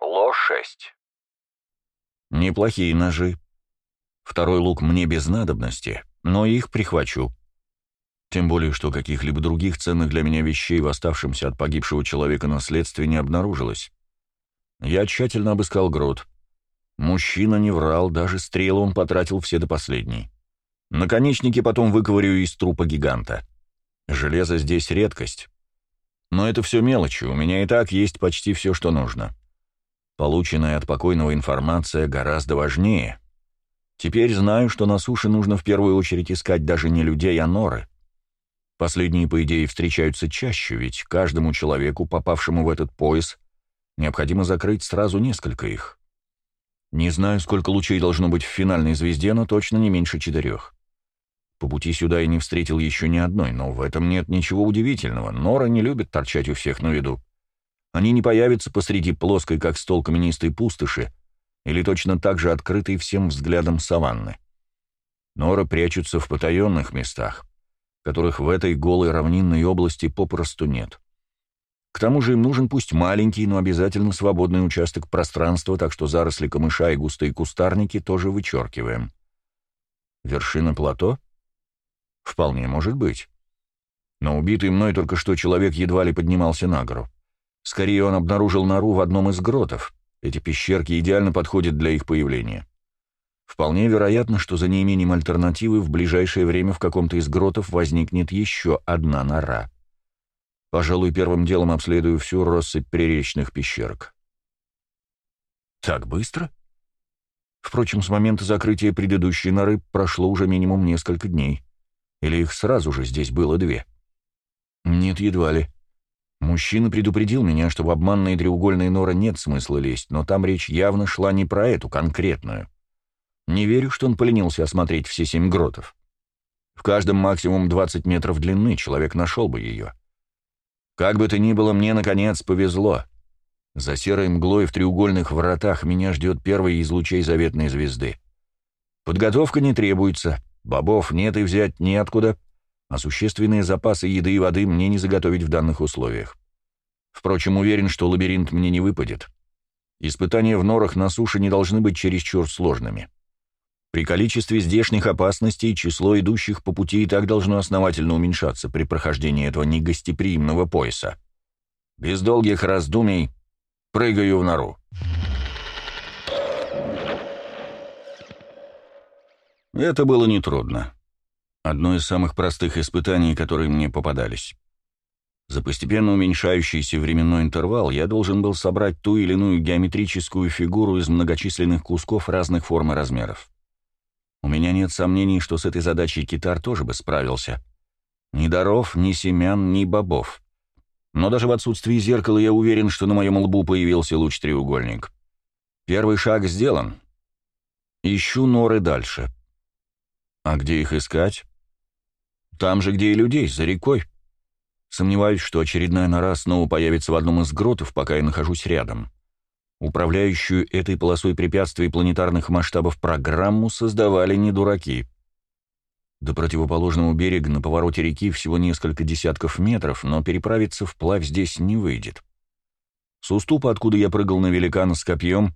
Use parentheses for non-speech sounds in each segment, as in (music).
Ло-6. Неплохие ножи. Второй лук мне без надобности, но их прихвачу. Тем более, что каких-либо других ценных для меня вещей в оставшемся от погибшего человека наследстве не обнаружилось. Я тщательно обыскал грот. Мужчина не врал, даже стрелы он потратил все до последней. Наконечники потом выковырю из трупа гиганта. Железо здесь редкость. Но это все мелочи, у меня и так есть почти все, что нужно. Полученная от покойного информация гораздо важнее. Теперь знаю, что на суше нужно в первую очередь искать даже не людей, а норы. Последние, по идее, встречаются чаще, ведь каждому человеку, попавшему в этот пояс, необходимо закрыть сразу несколько их. Не знаю, сколько лучей должно быть в финальной звезде, но точно не меньше четырех. По пути сюда я не встретил еще ни одной, но в этом нет ничего удивительного. Нора не любит торчать у всех на виду. Они не появятся посреди плоской, как стол каменистой пустоши, или точно так же открытой всем взглядом саванны. Норы прячутся в потаенных местах, которых в этой голой равнинной области попросту нет. К тому же им нужен пусть маленький, но обязательно свободный участок пространства, так что заросли камыша и густые кустарники тоже вычеркиваем. Вершина плато? Вполне может быть. Но убитый мной только что человек едва ли поднимался на гору. Скорее, он обнаружил нору в одном из гротов. Эти пещерки идеально подходят для их появления. Вполне вероятно, что за неимением альтернативы в ближайшее время в каком-то из гротов возникнет еще одна нора. Пожалуй, первым делом обследую всю россыпь приречных пещерок. Так быстро? Впрочем, с момента закрытия предыдущей норы прошло уже минимум несколько дней. Или их сразу же здесь было две? Нет, едва ли. Мужчина предупредил меня, что в обманные треугольные норы нет смысла лезть, но там речь явно шла не про эту конкретную. Не верю, что он поленился осмотреть все семь гротов. В каждом максимум 20 метров длины человек нашел бы ее. Как бы то ни было, мне, наконец, повезло. За серой мглой в треугольных вратах меня ждет первый из лучей заветной звезды. Подготовка не требуется, бобов нет и взять неоткуда, а существенные запасы еды и воды мне не заготовить в данных условиях. Впрочем, уверен, что лабиринт мне не выпадет. Испытания в норах на суше не должны быть чересчур сложными. При количестве здешних опасностей число идущих по пути и так должно основательно уменьшаться при прохождении этого негостеприимного пояса. Без долгих раздумий прыгаю в нору. Это было нетрудно. Одно из самых простых испытаний, которые мне попадались. За постепенно уменьшающийся временной интервал я должен был собрать ту или иную геометрическую фигуру из многочисленных кусков разных форм и размеров. У меня нет сомнений, что с этой задачей китар тоже бы справился. Ни даров, ни семян, ни бобов. Но даже в отсутствии зеркала я уверен, что на моем лбу появился луч-треугольник. Первый шаг сделан. Ищу норы дальше. А где их искать? Там же, где и людей, за рекой. Сомневаюсь, что очередная нора снова появится в одном из гротов, пока я нахожусь рядом. Управляющую этой полосой препятствий планетарных масштабов программу создавали не дураки. До противоположного берега на повороте реки всего несколько десятков метров, но переправиться вплавь здесь не выйдет. С уступа, откуда я прыгал на великана с копьем,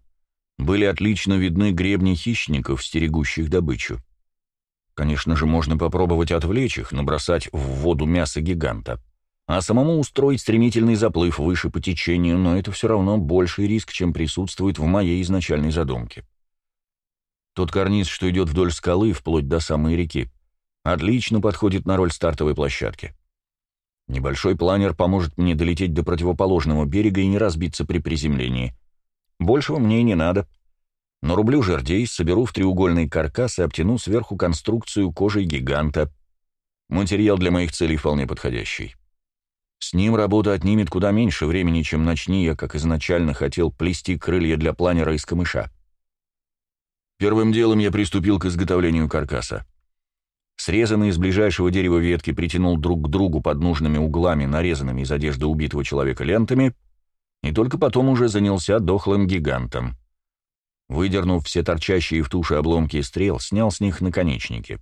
были отлично видны гребни хищников, стерегущих добычу. Конечно же, можно попробовать отвлечь их, набросать в воду мясо гиганта а самому устроить стремительный заплыв выше по течению, но это все равно больший риск, чем присутствует в моей изначальной задумке. Тот карниз, что идет вдоль скалы, вплоть до самой реки, отлично подходит на роль стартовой площадки. Небольшой планер поможет мне долететь до противоположного берега и не разбиться при приземлении. Большего мне и не надо. Нарублю жердей, соберу в треугольный каркас и обтяну сверху конструкцию кожей гиганта. Материал для моих целей вполне подходящий. С ним работа отнимет куда меньше времени, чем начни я, как изначально хотел, плести крылья для планера из камыша. Первым делом я приступил к изготовлению каркаса. Срезанные из ближайшего дерева ветки притянул друг к другу под нужными углами, нарезанными из одежды убитого человека лентами, и только потом уже занялся дохлым гигантом. Выдернув все торчащие в туше обломки стрел, снял с них наконечники.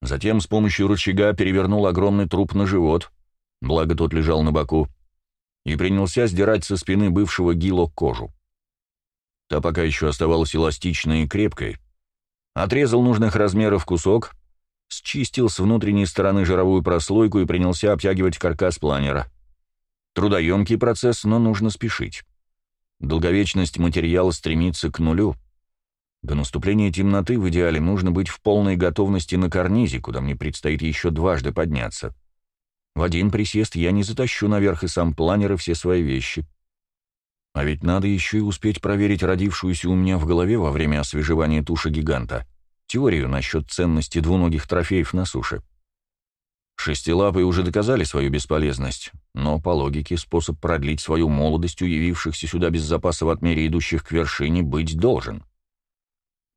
Затем с помощью рычага перевернул огромный труп на живот — благо тот лежал на боку, и принялся сдирать со спины бывшего Гило кожу. Та пока еще оставалась эластичной и крепкой. Отрезал нужных размеров кусок, счистил с внутренней стороны жировую прослойку и принялся обтягивать каркас планера. Трудоемкий процесс, но нужно спешить. Долговечность материала стремится к нулю. До наступления темноты в идеале нужно быть в полной готовности на карнизе, куда мне предстоит еще дважды подняться. В один присест я не затащу наверх и сам планер и все свои вещи. А ведь надо еще и успеть проверить родившуюся у меня в голове во время освежевания туши гиганта теорию насчет ценности двуногих трофеев на суше. Шестилапые уже доказали свою бесполезность, но, по логике, способ продлить свою молодость у явившихся сюда без запаса в отмере идущих к вершине быть должен.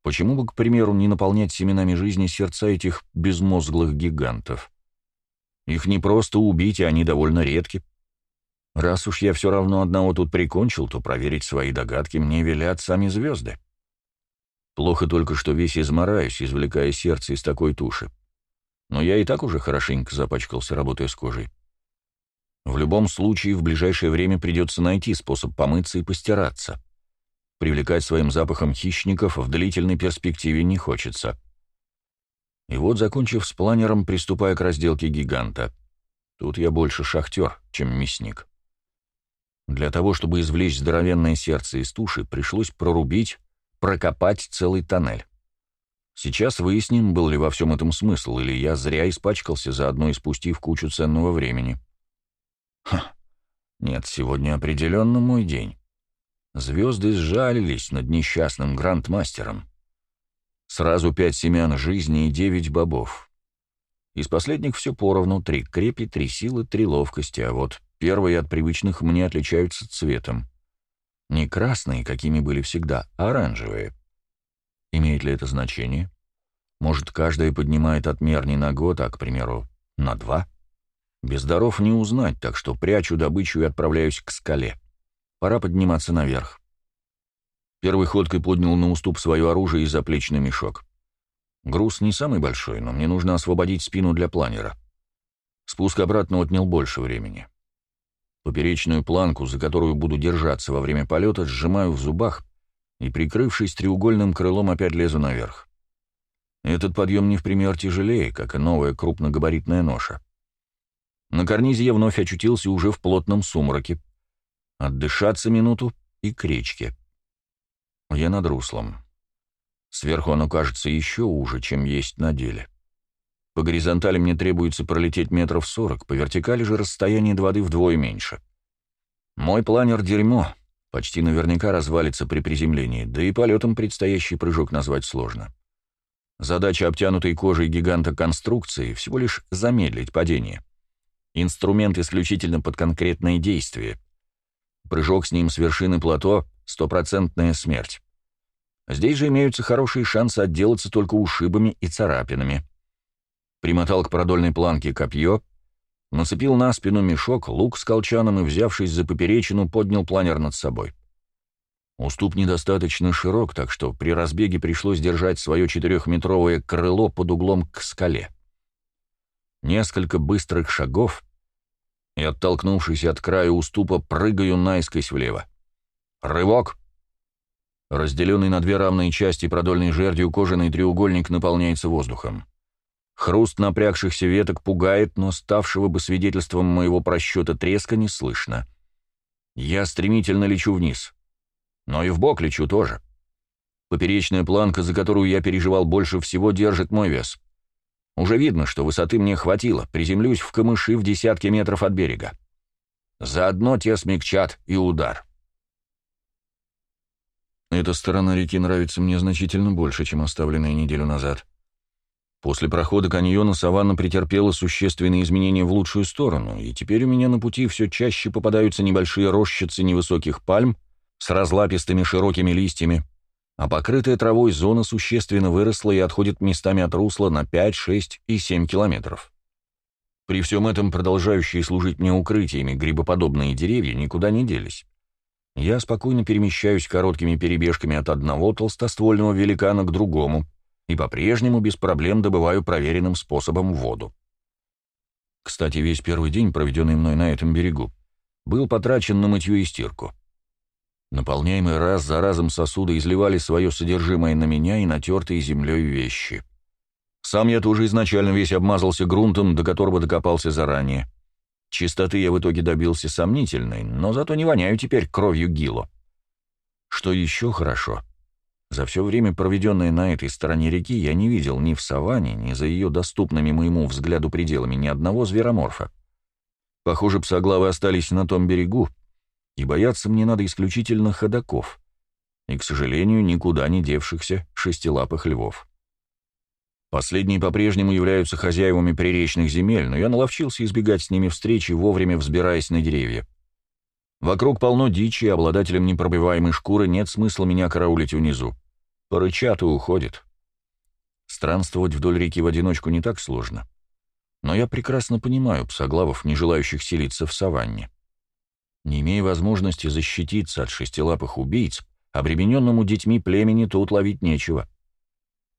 Почему бы, к примеру, не наполнять семенами жизни сердца этих безмозглых гигантов? Их не просто убить, и они довольно редки. Раз уж я все равно одного тут прикончил, то проверить свои догадки мне велят сами звезды. Плохо только, что весь измораюсь, извлекая сердце из такой туши. Но я и так уже хорошенько запачкался, работая с кожей. В любом случае, в ближайшее время придется найти способ помыться и постираться. Привлекать своим запахом хищников в длительной перспективе не хочется. И вот, закончив с планером, приступая к разделке гиганта. Тут я больше шахтер, чем мясник. Для того, чтобы извлечь здоровенное сердце из туши, пришлось прорубить, прокопать целый тоннель. Сейчас выясним, был ли во всем этом смысл, или я зря испачкался, заодно испустив кучу ценного времени. Ха, нет, сегодня определенно мой день. Звезды сжалились над несчастным грандмастером. Сразу пять семян жизни и девять бобов. Из последних все поровну, три крепи, три силы, три ловкости, а вот первые от привычных мне отличаются цветом. Не красные, какими были всегда, а оранжевые. Имеет ли это значение? Может, каждая поднимает отмер не на год, а, к примеру, на два? Без даров не узнать, так что прячу добычу и отправляюсь к скале. Пора подниматься наверх. Первой ходкой поднял на уступ свое оружие и заплечный мешок. Груз не самый большой, но мне нужно освободить спину для планера. Спуск обратно отнял больше времени. Поперечную планку, за которую буду держаться во время полета, сжимаю в зубах и, прикрывшись треугольным крылом, опять лезу наверх. Этот подъем не в пример тяжелее, как и новая крупногабаритная ноша. На карнизе я вновь очутился уже в плотном сумраке. Отдышаться минуту и к речке. Я над руслом. Сверху оно кажется еще уже, чем есть на деле. По горизонтали мне требуется пролететь метров сорок, по вертикали же расстояние до воды вдвое меньше. Мой планер — дерьмо, почти наверняка развалится при приземлении, да и полетом предстоящий прыжок назвать сложно. Задача обтянутой кожей гиганта конструкции — всего лишь замедлить падение. Инструмент исключительно под конкретные действия. Прыжок с ним с вершины плато — стопроцентная смерть. Здесь же имеются хорошие шансы отделаться только ушибами и царапинами примотал к продольной планке копье, нацепил на спину мешок, лук с колчаном и, взявшись за поперечину, поднял планер над собой. Уступ недостаточно широк, так что при разбеге пришлось держать свое четырехметровое крыло под углом к скале. Несколько быстрых шагов, и, оттолкнувшись от края уступа, прыгаю наискось влево. Рывок! Разделенный на две равные части продольной жердью кожаный треугольник наполняется воздухом. Хруст напрягшихся веток пугает, но ставшего бы свидетельством моего просчета треска не слышно. Я стремительно лечу вниз. Но и в бок лечу тоже. Поперечная планка, за которую я переживал больше всего, держит мой вес. Уже видно, что высоты мне хватило, приземлюсь в камыши в десятки метров от берега. Заодно те смягчат и удар. Эта сторона реки нравится мне значительно больше, чем оставленная неделю назад. После прохода каньона саванна претерпела существенные изменения в лучшую сторону, и теперь у меня на пути все чаще попадаются небольшие рощицы невысоких пальм с разлапистыми широкими листьями, а покрытая травой зона существенно выросла и отходит местами от русла на 5, 6 и 7 километров. При всем этом продолжающие служить мне укрытиями грибоподобные деревья никуда не делись. Я спокойно перемещаюсь короткими перебежками от одного толстоствольного великана к другому — и по-прежнему без проблем добываю проверенным способом воду. Кстати, весь первый день, проведенный мной на этом берегу, был потрачен на мытье и стирку. Наполняемые раз за разом сосуды изливали свое содержимое на меня и натертые землей вещи. Сам я тоже изначально весь обмазался грунтом, до которого докопался заранее. Чистоты я в итоге добился сомнительной, но зато не воняю теперь кровью Гило. Что еще хорошо, за все время, проведенное на этой стороне реки, я не видел ни в саванне, ни за ее доступными моему взгляду пределами ни одного звероморфа. Похоже, псоглавы остались на том берегу, и бояться мне надо исключительно ходаков, и, к сожалению, никуда не девшихся шестилапых львов. Последние по-прежнему являются хозяевами приречных земель, но я наловчился избегать с ними встречи, вовремя взбираясь на деревья. Вокруг полно дичи, и обладателям непробиваемой шкуры нет смысла меня караулить внизу. Порычат и уходит. Странствовать вдоль реки в одиночку не так сложно. Но я прекрасно понимаю псоглавов, не желающих селиться в саванне. Не имея возможности защититься от шестилапых убийц, обремененному детьми племени тут ловить нечего.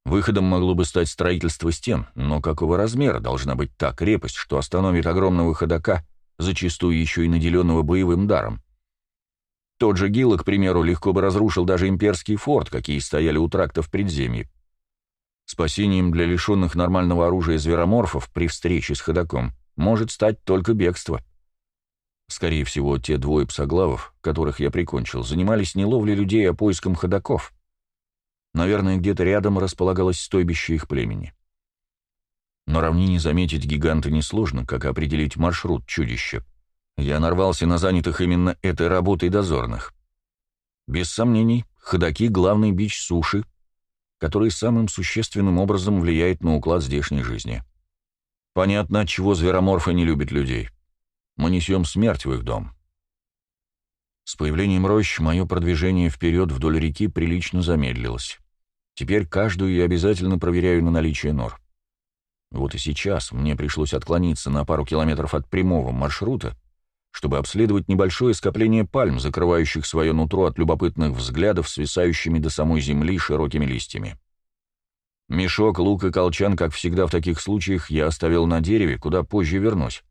Выходом могло бы стать строительство стен, но какого размера должна быть та крепость, что остановит огромного ходока, зачастую еще и наделенного боевым даром? Тот же Гила, к примеру, легко бы разрушил даже имперский форт, какие стояли у трактов предземья. Спасением для лишенных нормального оружия звероморфов при встрече с ходоком может стать только бегство. Скорее всего, те двое псоглавов, которых я прикончил, занимались не ловлей людей, а поиском ходоков. Наверное, где-то рядом располагалось стойбище их племени. На равнине заметить гиганта несложно, как определить маршрут чудища. Я нарвался на занятых именно этой работой дозорных. Без сомнений, ходаки — главный бич суши, который самым существенным образом влияет на уклад здешней жизни. Понятно, чего звероморфы не любят людей. Мы несем смерть в их дом. С появлением рощ мое продвижение вперед вдоль реки прилично замедлилось. Теперь каждую я обязательно проверяю на наличие нор. Вот и сейчас мне пришлось отклониться на пару километров от прямого маршрута, чтобы обследовать небольшое скопление пальм, закрывающих свое нутро от любопытных взглядов, свисающими до самой земли широкими листьями. Мешок, лук и колчан, как всегда в таких случаях, я оставил на дереве, куда позже вернусь.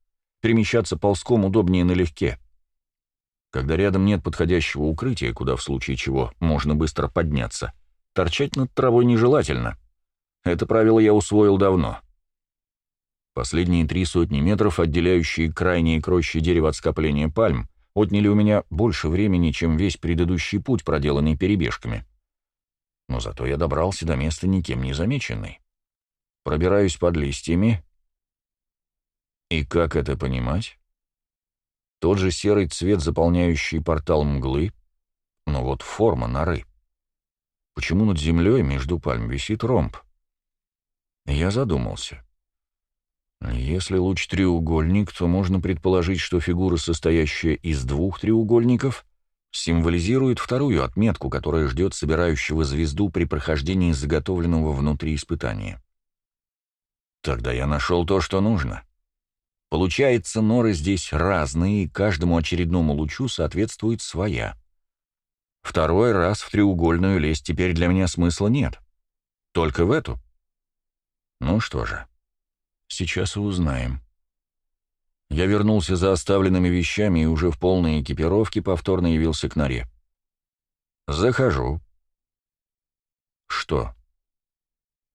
Перемещаться ползком удобнее налегке. Когда рядом нет подходящего укрытия, куда в случае чего можно быстро подняться, торчать над травой нежелательно. Это правило я усвоил давно. Последние три сотни метров, отделяющие крайние крощи дерева от скопления пальм, отняли у меня больше времени, чем весь предыдущий путь, проделанный перебежками. Но зато я добрался до места никем не замеченный. Пробираюсь под листьями, и как это понимать? Тот же серый цвет, заполняющий портал мглы, но вот форма норы. Почему над землей между пальм висит ромб? Я задумался. Если луч треугольник, то можно предположить, что фигура, состоящая из двух треугольников, символизирует вторую отметку, которая ждет собирающего звезду при прохождении заготовленного внутри испытания. Тогда я нашел то, что нужно. Получается, норы здесь разные, и каждому очередному лучу соответствует своя. Второй раз в треугольную лезть теперь для меня смысла нет. Только в эту. Ну что же, сейчас узнаем. Я вернулся за оставленными вещами и уже в полной экипировке повторно явился к норе. Захожу. Что?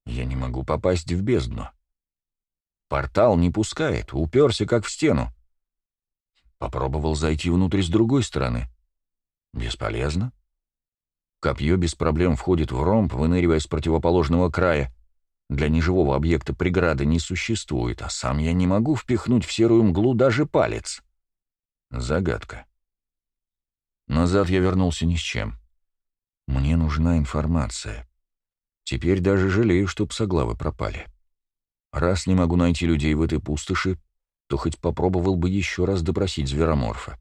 Я не могу попасть в бездну. Портал не пускает, уперся как в стену. Попробовал зайти внутрь с другой стороны. Бесполезно. Копье без проблем входит в ромб, выныривая с противоположного края. Для неживого объекта преграды не существует, а сам я не могу впихнуть в серую мглу даже палец. Загадка. Назад я вернулся ни с чем. Мне нужна информация. Теперь даже жалею, что псоглавы пропали. Раз не могу найти людей в этой пустоши, то хоть попробовал бы еще раз допросить звероморфа.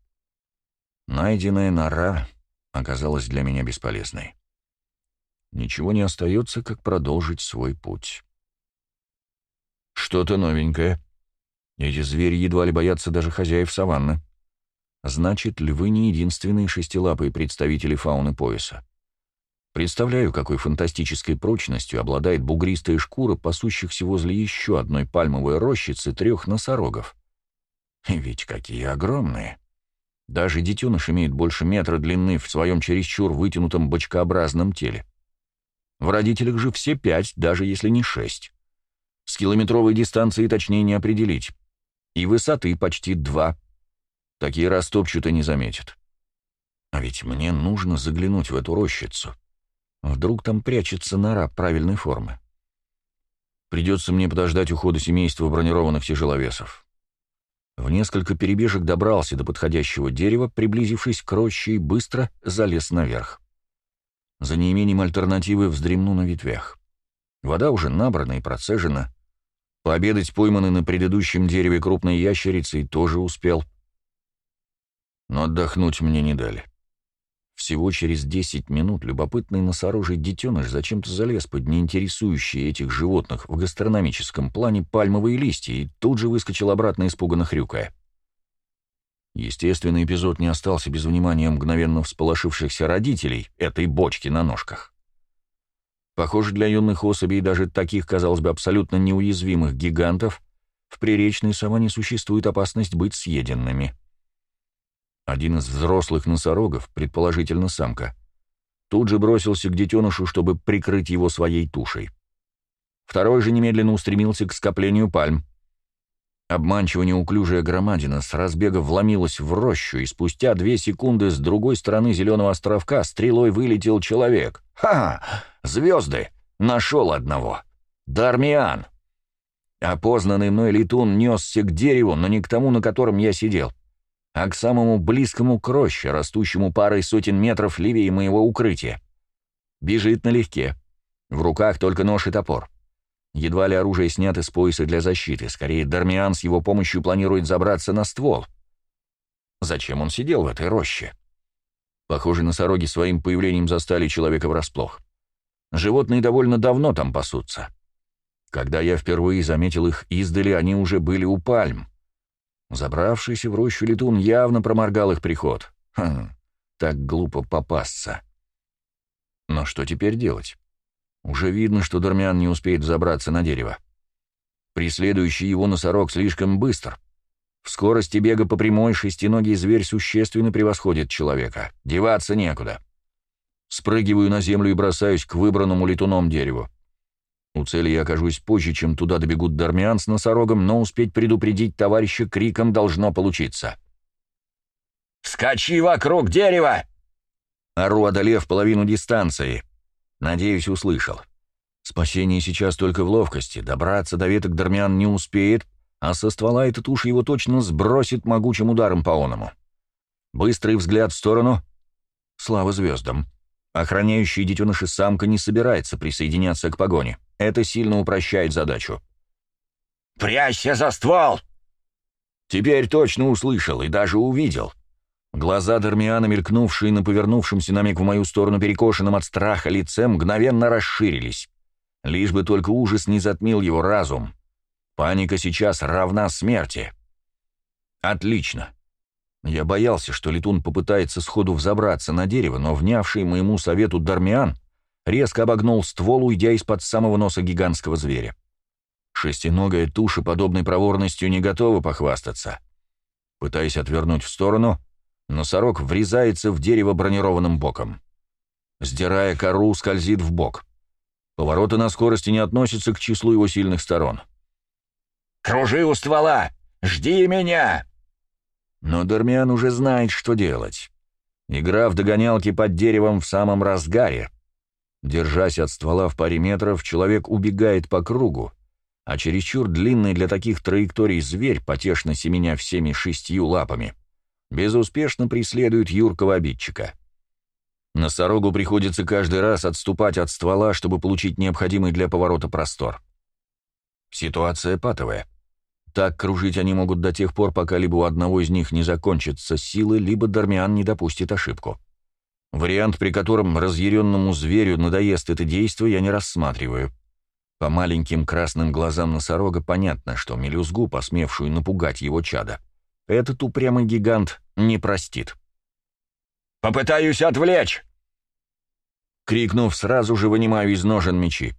Найденная нора оказалась для меня бесполезной. Ничего не остается, как продолжить свой путь. Что-то новенькое. Эти звери едва ли боятся даже хозяев саванны. Значит, львы не единственные шестилапые представители фауны пояса. Представляю, какой фантастической прочностью обладает бугристая шкура пасущихся возле еще одной пальмовой рощицы трех носорогов. Ведь какие огромные! Даже детеныш имеет больше метра длины в своем чересчур вытянутом бочкообразном теле. В родителях же все пять, даже если не шесть. С километровой дистанции точнее не определить. И высоты почти два. Такие растопчут не заметят. А ведь мне нужно заглянуть в эту рощицу. Вдруг там прячется нора правильной формы. Придется мне подождать ухода семейства бронированных тяжеловесов. В несколько перебежек добрался до подходящего дерева, приблизившись к роще и быстро залез наверх. За неимением альтернативы вздремну на ветвях. Вода уже набрана и процежена. Пообедать пойманный на предыдущем дереве крупной ящерицей тоже успел. Но отдохнуть мне не дали. Всего через 10 минут любопытный носорожий детеныш зачем-то залез под неинтересующие этих животных в гастрономическом плане пальмовые листья и тут же выскочил обратно испуганно хрюкая. Естественно, эпизод не остался без внимания мгновенно всполошившихся родителей этой бочки на ножках. Похоже, для юных особей, даже таких, казалось бы, абсолютно неуязвимых гигантов, в приречной саванне существует опасность быть съеденными. Один из взрослых носорогов, предположительно самка, тут же бросился к детенышу, чтобы прикрыть его своей тушей. Второй же немедленно устремился к скоплению пальм. Обманчиво неуклюжая громадина с разбега вломилась в рощу, и спустя две секунды с другой стороны зеленого островка стрелой вылетел человек. «Ха! Звезды! Нашел одного! Дармиан!» Опознанный мной летун несся к дереву, но не к тому, на котором я сидел а к самому близкому к роще, растущему парой сотен метров левее моего укрытия. Бежит налегке. В руках только нож и топор. Едва ли оружие снято с пояса для защиты, скорее Дармиан с его помощью планирует забраться на ствол. Зачем он сидел в этой роще? Похоже, носороги своим появлением застали человека врасплох. Животные довольно давно там пасутся. Когда я впервые заметил их издали, они уже были у пальм. Забравшийся в рощу летун явно проморгал их приход. Хм, так глупо попасться. Но что теперь делать? Уже видно, что Дармян не успеет забраться на дерево. Преследующий его носорог слишком быстр. В скорости бега по прямой шестиногий зверь существенно превосходит человека. Деваться некуда. Спрыгиваю на землю и бросаюсь к выбранному летуном дереву. У цели я окажусь позже, чем туда добегут Дармиан с носорогом, но успеть предупредить товарища криком должно получиться. «Скачи вокруг дерева!» Ору, одолев половину дистанции. Надеюсь, услышал. Спасение сейчас только в ловкости. Добраться до веток Дармиан не успеет, а со ствола этот уж его точно сбросит могучим ударом по оному. Быстрый взгляд в сторону. Слава звездам. Охраняющий детеныша самка не собирается присоединяться к погоне. Это сильно упрощает задачу. «Прячься за ствол!» Теперь точно услышал и даже увидел. Глаза Дармиана, мелькнувшие на повернувшемся на миг в мою сторону перекошенном от страха лице, мгновенно расширились. Лишь бы только ужас не затмил его разум. Паника сейчас равна смерти. Отлично. Я боялся, что летун попытается сходу взобраться на дерево, но внявший моему совету Дармиан резко обогнул ствол, уйдя из-под самого носа гигантского зверя. Шестиногая туша подобной проворностью не готова похвастаться. Пытаясь отвернуть в сторону, носорог врезается в дерево бронированным боком. Сдирая кору, скользит в бок. Повороты на скорости не относятся к числу его сильных сторон. «Кружи у ствола! Жди меня!» Но Дармиан уже знает, что делать. Игра в догонялки под деревом в самом разгаре. Держась от ствола в паре метров, человек убегает по кругу, а чересчур длинный для таких траекторий зверь, потешно семеня всеми шестью лапами, безуспешно преследует юркого обидчика. Носорогу приходится каждый раз отступать от ствола, чтобы получить необходимый для поворота простор. Ситуация патовая — так кружить они могут до тех пор, пока либо у одного из них не закончатся силы, либо Дармиан не допустит ошибку. Вариант, при котором разъяренному зверю надоест это действие, я не рассматриваю. По маленьким красным глазам носорога понятно, что мелюзгу, посмевшую напугать его чада, этот упрямый гигант не простит. «Попытаюсь отвлечь!» Крикнув, сразу же вынимаю из ножен мечи.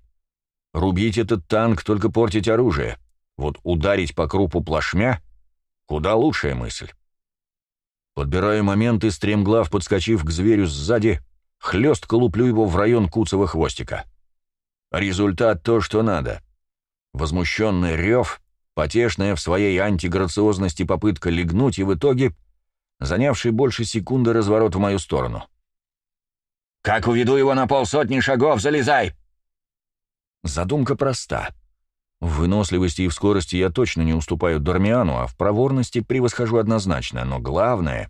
«Рубить этот танк, только портить оружие. Вот ударить по крупу плашмя — куда лучшая мысль. Подбираю момент и стремглав, подскочив к зверю сзади, хлестко луплю его в район куцого хвостика. Результат то, что надо. Возмущенный рев, потешная в своей антиграциозности попытка легнуть и в итоге занявший больше секунды разворот в мою сторону. «Как уведу его на полсотни шагов, залезай!» Задумка проста. В выносливости и в скорости я точно не уступаю Дормиану, а в проворности превосхожу однозначно, но главное,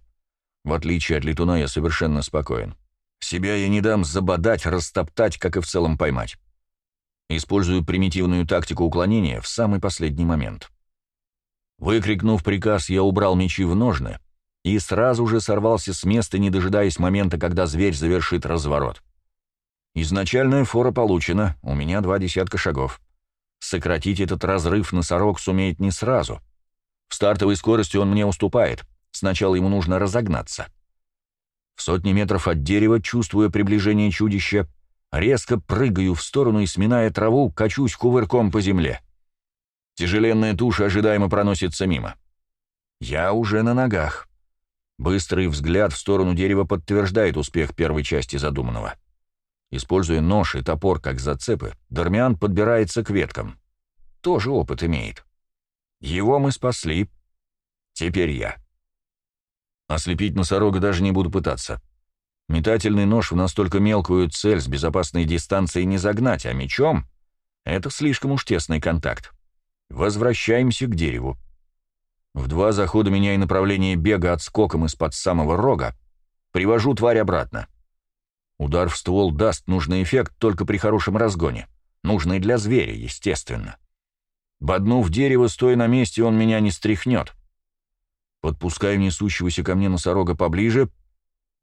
в отличие от летуна, я совершенно спокоен. Себя я не дам забодать, растоптать, как и в целом поймать. Использую примитивную тактику уклонения в самый последний момент. Выкрикнув приказ, я убрал мечи в ножны и сразу же сорвался с места, не дожидаясь момента, когда зверь завершит разворот. Изначальная фора получена, у меня два десятка шагов. Сократить этот разрыв носорог сумеет не сразу. В стартовой скорости он мне уступает, сначала ему нужно разогнаться. В сотни метров от дерева, чувствуя приближение чудища, резко прыгаю в сторону и, сминая траву, качусь кувырком по земле. Тяжеленная туша ожидаемо проносится мимо. Я уже на ногах. Быстрый взгляд в сторону дерева подтверждает успех первой части задуманного. Используя нож и топор как зацепы, Дармиан подбирается к веткам. Тоже опыт имеет. Его мы спасли. Теперь я. Ослепить носорога даже не буду пытаться. Метательный нож в настолько мелкую цель с безопасной дистанции не загнать, а мечом — это слишком уж тесный контакт. Возвращаемся к дереву. В два захода меняя направление бега отскоком из-под самого рога, привожу тварь обратно. Удар в ствол даст нужный эффект только при хорошем разгоне, нужный для зверя, естественно. Боднув дерево, стоя на месте, он меня не стряхнет. Подпускаю несущегося ко мне носорога поближе —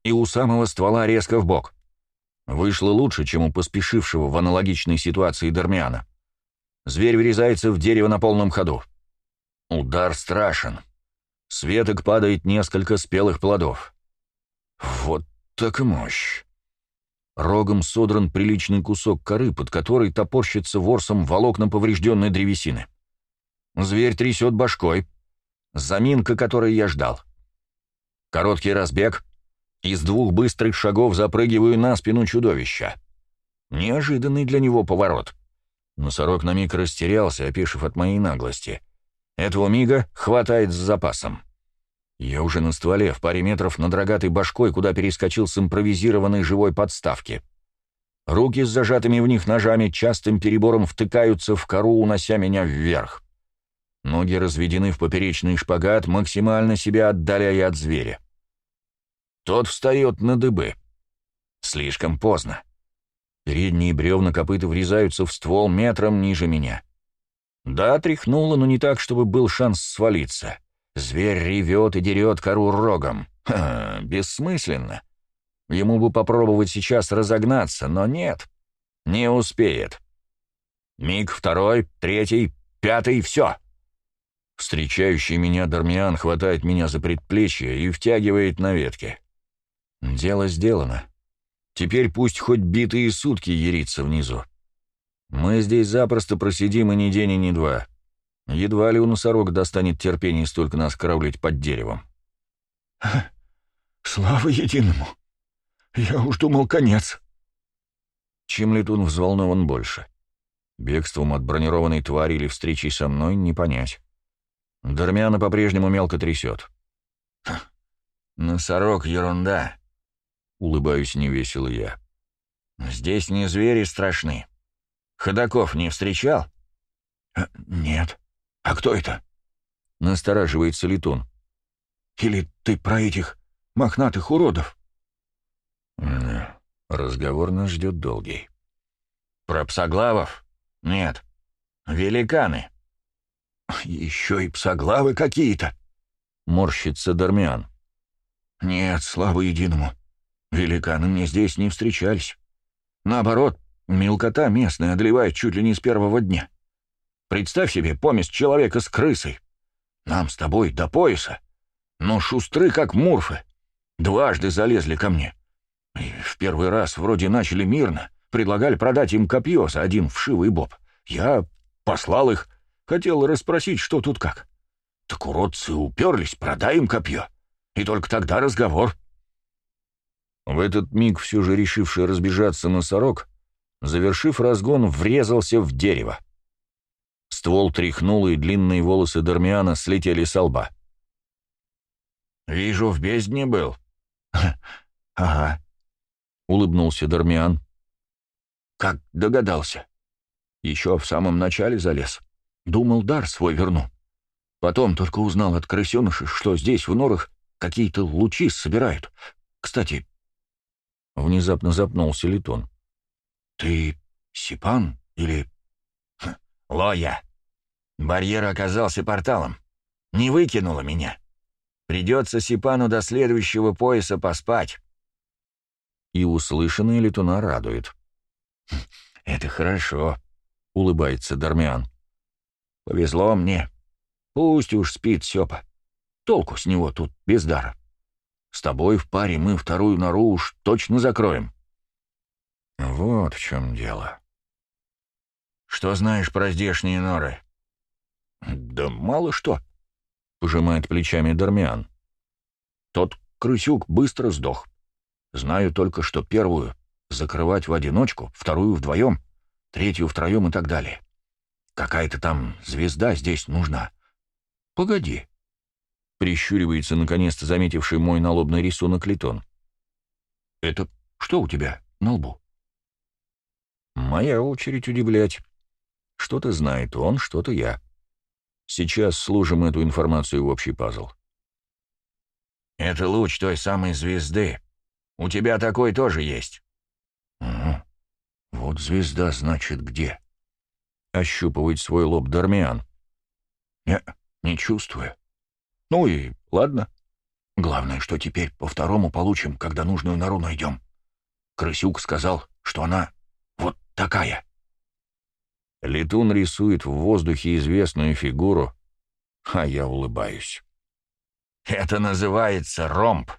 и у самого ствола резко в бок. Вышло лучше, чем у поспешившего в аналогичной ситуации Дармиана. Зверь врезается в дерево на полном ходу. Удар страшен. С веток падает несколько спелых плодов. Вот так мощь. Рогом содран приличный кусок коры, под который топорщится ворсом волокна поврежденной древесины. Зверь трясет башкой. Заминка, которой я ждал. Короткий разбег, из двух быстрых шагов запрыгиваю на спину чудовища. Неожиданный для него поворот. Носорог на миг растерялся, опешив от моей наглости. Этого мига хватает с запасом. Я уже на стволе, в паре метров над рогатой башкой, куда перескочил с импровизированной живой подставки. Руки с зажатыми в них ножами частым перебором втыкаются в кору, унося меня вверх. Ноги разведены в поперечный шпагат, максимально себя отдаляя от зверя. Тот встает на дыбы. Слишком поздно. Передние бревна копыта врезаются в ствол метром ниже меня. Да, тряхнуло, но не так, чтобы был шанс свалиться. Зверь ревет и дерет кору рогом. Ха, бессмысленно. Ему бы попробовать сейчас разогнаться, но нет. Не успеет. Миг второй, третий, пятый — все. Встречающий меня Дармиан хватает меня за предплечье и втягивает на ветке. Дело сделано. Теперь пусть хоть битые сутки ерится внизу. Мы здесь запросто просидим и ни день, и ни два. Едва ли у носорога достанет терпение столько нас караулить под деревом. (laughs) «Слава единому! Я уж думал, конец!» Чем летун взволнован больше? Бегством от бронированной твари или встречей со мной не понять. Дармяна по-прежнему мелко трясет. «Носорог — ерунда. — улыбаюсь невесело я. «Здесь не звери страшны. Ходаков не встречал?» «Э, «Нет. А кто это?» — настораживается Летун. «Или ты про этих мохнатых уродов?» Разговор нас ждет долгий. «Про псоглавов? Нет. Великаны». «Еще и псоглавы какие-то!» — морщится Дармиан. «Нет, слава единому. Великаны мне здесь не встречались. Наоборот, мелкота местная одолевает чуть ли не с первого дня. Представь себе помесь человека с крысой. Нам с тобой до пояса. Но шустры, как мурфы. Дважды залезли ко мне. И в первый раз вроде начали мирно. Предлагали продать им копье за один вшивый боб. Я послал их, хотел расспросить, что тут как. Так уродцы уперлись, продай им копье. и только тогда разговор». В этот миг, все же решивший разбежаться носорог, завершив разгон, врезался в дерево. Ствол тряхнул, и длинные волосы Дармиана слетели с лба. «Вижу, в бездне был». (laughs) «Ага», — улыбнулся Дармиан. «Как догадался?» «Еще в самом начале залез. Думал, дар свой верну. Потом только узнал от крысеныши, что здесь, в норах, какие-то лучи собирают. Кстати...» Внезапно запнулся Литон. «Ты Сипан или...» хм, «Лоя. Барьер оказался порталом. Не выкинуло меня. Придется Сипану до следующего пояса поспать. И услышанное летуна радует. Хм, «Это хорошо», — улыбается Дармиан. «Повезло мне. Пусть уж спит Сёпа. Толку с него тут без дара. С тобой в паре мы вторую нору уж точно закроем». «Вот в чем дело». «Что знаешь про здешние норы?» «Да мало что», — пожимает плечами Дармиан. «Тот крысюк быстро сдох. Знаю только, что первую закрывать в одиночку, вторую вдвоем, третью втроем и так далее. Какая-то там звезда здесь нужна. Погоди». Прищуривается, наконец-то заметивший мой налобный рисунок Литон. «Это что у тебя на лбу?» «Моя очередь удивлять. Что-то знает он, что-то я». Сейчас сложим эту информацию в общий пазл. «Это луч той самой звезды. У тебя такой тоже есть». «Угу. Вот звезда, значит, где?» Ощупывает свой лоб Дармиан. «Не, не чувствую. Ну и ладно. Главное, что теперь по второму получим, когда нужную нору найдем. Крысюк сказал, что она вот такая». Летун рисует в воздухе известную фигуру, а я улыбаюсь. «Это называется ромб»,